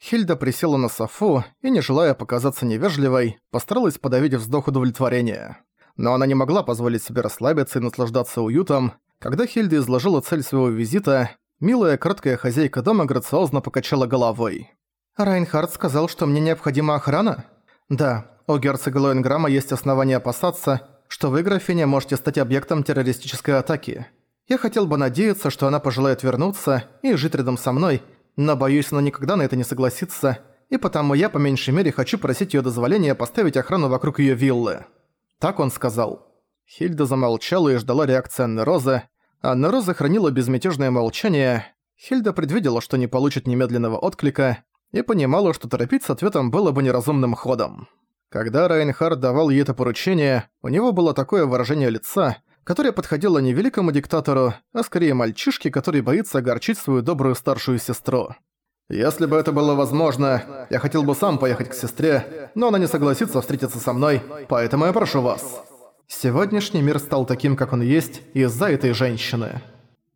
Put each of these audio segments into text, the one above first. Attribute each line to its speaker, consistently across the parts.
Speaker 1: Хильда присела на софу и, не желая показаться невежливой, постаралась подавить вздох удовлетворения. Но она не могла позволить себе расслабиться и наслаждаться уютом. Когда Хильда изложила цель своего визита, милая краткая хозяйка дома грациозно покачала головой.
Speaker 2: «Райнхард сказал, что мне необходима охрана?» «Да, у герцога Лоенграма есть основания опасаться, что вы, графиня, можете стать объектом террористической атаки. Я хотел бы надеяться, что она пожелает вернуться и жить рядом со мной, но боюсь, она никогда на это не согласится, и потому я по меньшей мере хочу просить её дозволения поставить охрану вокруг её виллы». Так он сказал. Хильда замолчала и ждала реакции Анны Розы. Анна Роза хранила безмятежное молчание. Хильда предвидела, что не получит немедленного отклика, и понимала, что торопить с ответом было бы неразумным ходом. Когда Райнхард давал ей это поручение, у него было такое выражение лица, которое подходило не великому диктатору, а скорее мальчишке, который боится огорчить свою добрую старшую сестру. «Если бы это было возможно, я хотел бы сам поехать к сестре, но она не согласится встретиться со мной, поэтому я прошу вас». Сегодняшний мир стал таким, как он есть, из-за этой женщины.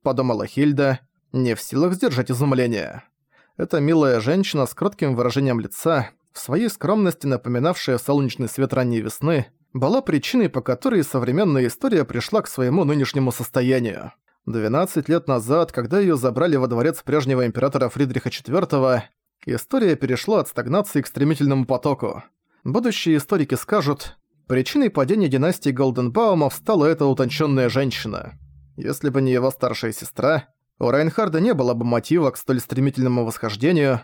Speaker 2: Подумала Хильда, не в силах сдержать изумление. Эта милая женщина с кротким выражением лица, в своей скромности напоминавшая солнечный свет ранней весны, была причиной, по которой современная история пришла к своему нынешнему состоянию. 12 лет назад, когда её забрали во дворец прежнего императора Фридриха IV, история перешла от стагнации к стремительному потоку. Будущие историки скажут, причиной падения династии Голденбаумов стала эта утонченная женщина. Если бы не его старшая сестра, у Райнхарда не было бы мотива к столь стремительному восхождению,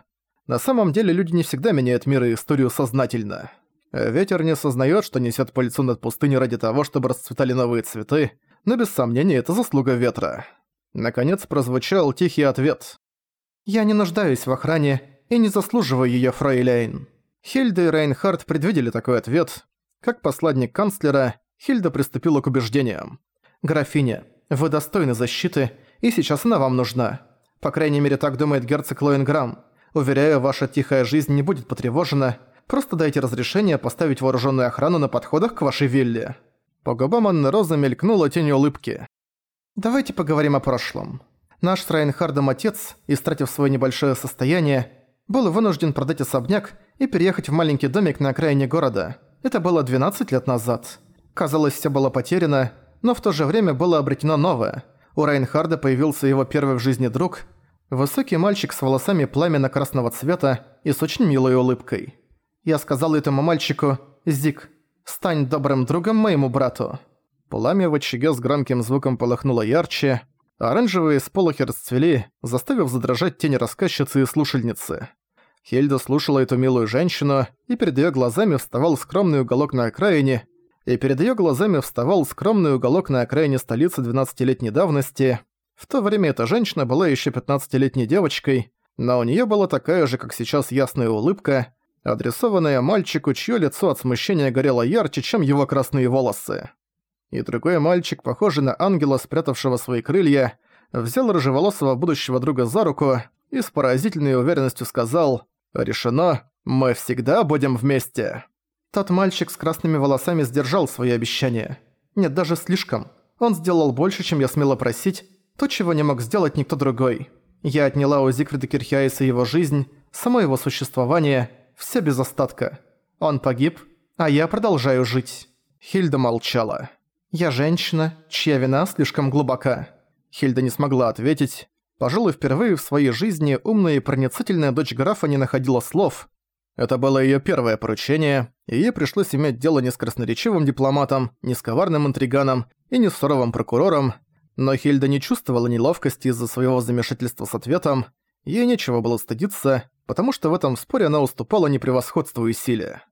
Speaker 2: на самом деле люди не всегда меняют мир и историю сознательно. Ветер не сознает, что несет по лицу над пустыней ради того, чтобы расцветали новые цветы, но без сомнения это заслуга ветра. Наконец прозвучал тихий ответ. «Я не нуждаюсь в охране и не заслуживаю её, фрейляйн». Хильда и Рейнхард предвидели такой ответ. Как посланник канцлера, Хильда приступила к убеждениям. «Графиня, вы достойны защиты, и сейчас она вам нужна. По крайней мере, так думает герцог Лоенграм. Уверяю, ваша тихая жизнь не будет потревожена. Просто дайте разрешение поставить вооруженную охрану на подходах к вашей вилле». По губам Анны Розы мелькнула тень улыбки. «Давайте поговорим о прошлом. Наш с Райнхардом отец, истратив свое небольшое состояние, был вынужден продать особняк и переехать в маленький домик на окраине города. Это было 12 лет назад. Казалось, все было потеряно, но в то же время было обретено новое. У Райнхарда появился его первый в жизни друг – Высокий мальчик с волосами пламенно-красного цвета и с очень милой улыбкой. Я сказал этому мальчику «Зик, стань добрым другом моему брату». Пламя в очаге с громким звуком полыхнуло ярче, оранжевые сполохи расцвели, заставив задрожать тень рассказчицы и слушальницы. Хельда слушала эту милую женщину, и перед её глазами вставал скромный уголок на окраине, и перед её глазами вставал скромный уголок на окраине столицы 12-летней давности, в то время эта женщина была еще 15-летней девочкой, но у нее была такая же, как сейчас, ясная улыбка, адресованная мальчику, чье лицо от смущения горело ярче, чем его красные волосы. И другой мальчик, похожий на ангела, спрятавшего свои крылья, взял рыжеволосого будущего друга за руку и с поразительной уверенностью сказал «Решено, мы всегда будем вместе». Тот мальчик с красными волосами сдержал свои обещания. Нет, даже слишком. Он сделал больше, чем я смела просить, то, чего не мог сделать никто другой. Я отняла у Зигфрида Кирхиаиса его жизнь, само его существование, все без остатка. Он погиб, а я продолжаю жить. Хильда молчала. Я женщина, чья вина слишком глубока. Хильда не смогла ответить. Пожалуй, впервые в своей жизни умная и проницательная дочь графа не находила слов. Это было её первое поручение, и ей пришлось иметь дело не с красноречивым дипломатом, не с коварным интриганом и не с суровым прокурором, но Хильда не чувствовала неловкости из-за своего замешательства с ответом, ей нечего было стыдиться, потому что в этом споре она уступала непревосходству и силе.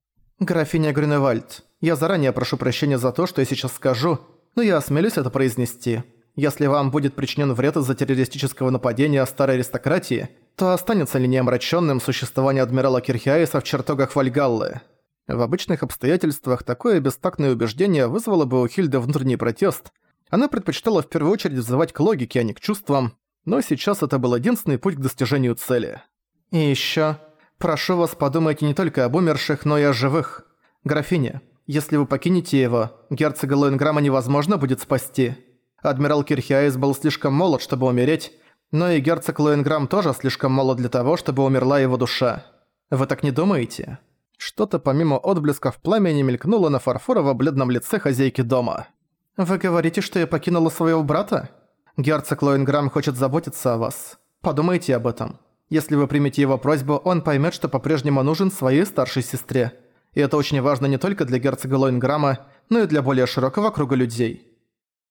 Speaker 2: «Графиня Грюневальд, я заранее прошу прощения за то, что я сейчас скажу, но я осмелюсь это произнести. Если вам будет причинен вред из-за террористического нападения старой аристократии, то останется ли неомраченным существование адмирала Кирхиаиса в чертогах Вальгаллы?» В обычных обстоятельствах такое бестактное убеждение вызвало бы у Хильды внутренний протест – она предпочитала в первую очередь взывать к логике, а не к чувствам, но сейчас это был единственный путь к достижению цели. И ещё, прошу вас подумайте не только об умерших, но и о живых. Графиня, если вы покинете его, герцога Лоенграма невозможно будет спасти. Адмирал Кирхиаис был слишком молод, чтобы умереть, но и герцог Лоенграм тоже слишком молод для того, чтобы умерла его душа. Вы так не думаете?»
Speaker 1: Что-то помимо отблесков пламени мелькнуло на фарфорово-бледном лице хозяйки дома.
Speaker 2: «Вы говорите, что я покинула своего брата? Герцог Лоинграм хочет заботиться о вас. Подумайте об этом. Если вы примете его просьбу, он поймет, что по-прежнему нужен своей старшей сестре. И это очень важно не только для герцога Лоинграма, но и для более широкого круга людей».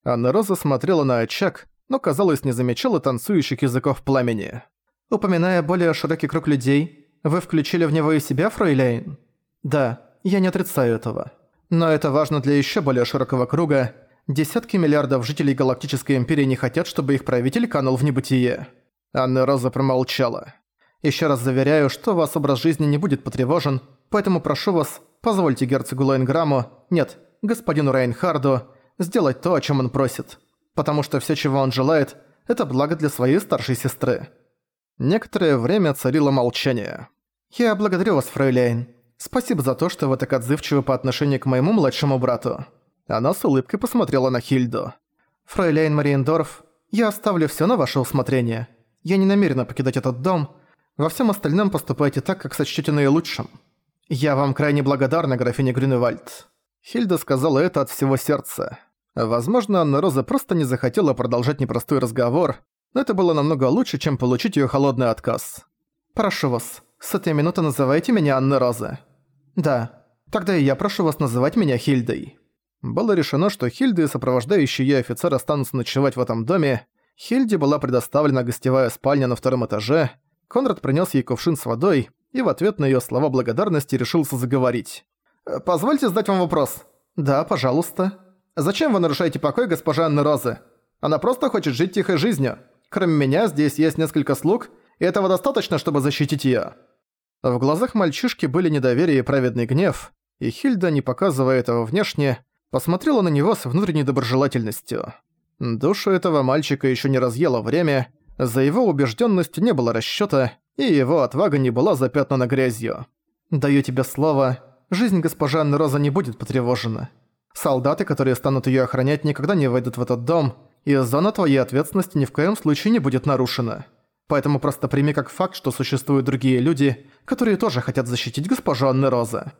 Speaker 1: Анна Роза смотрела на очаг, но, казалось, не замечала танцующих языков пламени.
Speaker 2: «Упоминая более широкий круг людей, вы включили в него и себя, фройляйн?» «Да, я не отрицаю этого. Но это важно для еще более широкого круга. Десятки миллиардов жителей Галактической Империи не хотят, чтобы их правитель канул в небытие».
Speaker 1: Анна Роза промолчала.
Speaker 2: Еще раз заверяю, что ваш образ жизни не будет потревожен, поэтому прошу вас, позвольте герцогу Лайнграмму, нет, господину Рейнхарду, сделать то, о чем он просит. Потому что все, чего он желает, это благо для своей старшей сестры.
Speaker 1: Некоторое время царило молчание.
Speaker 2: «Я благодарю вас, фрейляйн. Спасибо за то, что вы так отзывчивы по отношению к моему младшему брату».
Speaker 1: Она с улыбкой посмотрела на Хильду.
Speaker 2: «Фрейляйн Мариендорф, я оставлю все на ваше усмотрение. Я не намерена покидать этот дом. Во всем остальном поступайте так, как сочтете наилучшим. Я вам крайне благодарна, графиня Грюневальд».
Speaker 1: Хильда сказала это от всего сердца. Возможно, Анна Роза просто не захотела продолжать непростой разговор, но это было намного лучше, чем получить её холодный отказ.
Speaker 2: «Прошу вас, с этой минуты называйте меня Анна Роза». «Да, тогда и я прошу вас называть меня Хильдой».
Speaker 1: Было решено, что Хильда и сопровождающий её офицер останутся ночевать в этом доме. Хильде была предоставлена гостевая спальня на втором этаже. Конрад принёс ей кувшин с водой и в ответ на её слова благодарности решился заговорить. «Позвольте задать вам вопрос».
Speaker 2: «Да, пожалуйста».
Speaker 1: «Зачем вы нарушаете покой госпожи Анны Розы? Она просто хочет жить тихой жизнью». Кроме меня, здесь есть несколько слуг, и этого достаточно, чтобы защитить её». В глазах мальчишки были недоверие и праведный гнев, и Хильда, не показывая этого внешне, посмотрела на него с внутренней доброжелательностью. Душу этого мальчика ещё не разъело время, за его убеждённостью не было расчёта, и его отвага не была запятнана грязью.
Speaker 2: «Даю тебе слово, жизнь госпожи Анны Роза не будет потревожена. Солдаты, которые станут её охранять, никогда не войдут в этот дом, и зона твоей ответственности ни в коем случае не будет нарушена. Поэтому просто прими как факт, что существуют другие люди, которые тоже хотят защитить госпожу Анны Роза».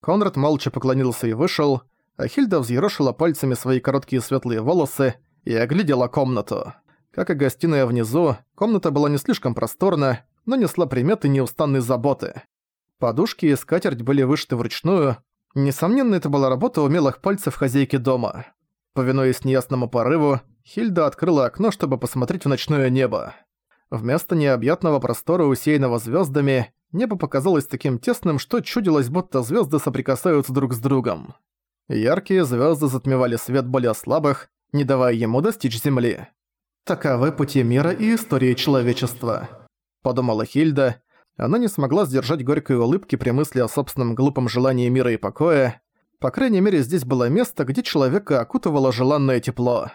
Speaker 1: Конрад молча поклонился и вышел, а Хильда взъерошила пальцами свои короткие светлые волосы и оглядела комнату. Как и гостиная внизу, комната была не слишком просторна, но несла приметы неустанной заботы. Подушки и скатерть были вышиты вручную. Несомненно, это была работа умелых пальцев хозяйки дома. Повинуясь неясному порыву, Хильда открыла окно, чтобы посмотреть в ночное небо. Вместо необъятного простора, усеянного звездами, небо показалось таким тесным, что чудилось, будто звезды соприкасаются друг с другом. Яркие звезды затмевали свет более слабых, не давая ему достичь Земли.
Speaker 2: «Таковы пути мира и истории человечества», —
Speaker 1: подумала Хильда. Она не смогла сдержать горькой улыбки при мысли о собственном глупом желании мира и покоя. По крайней мере, здесь было место, где человека окутывало желанное тепло.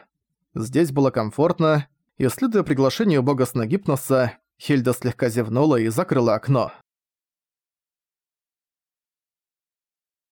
Speaker 1: Здесь было комфортно, и следуя приглашению бога Снагипноса, Хильда слегка зевнула и закрыла окно.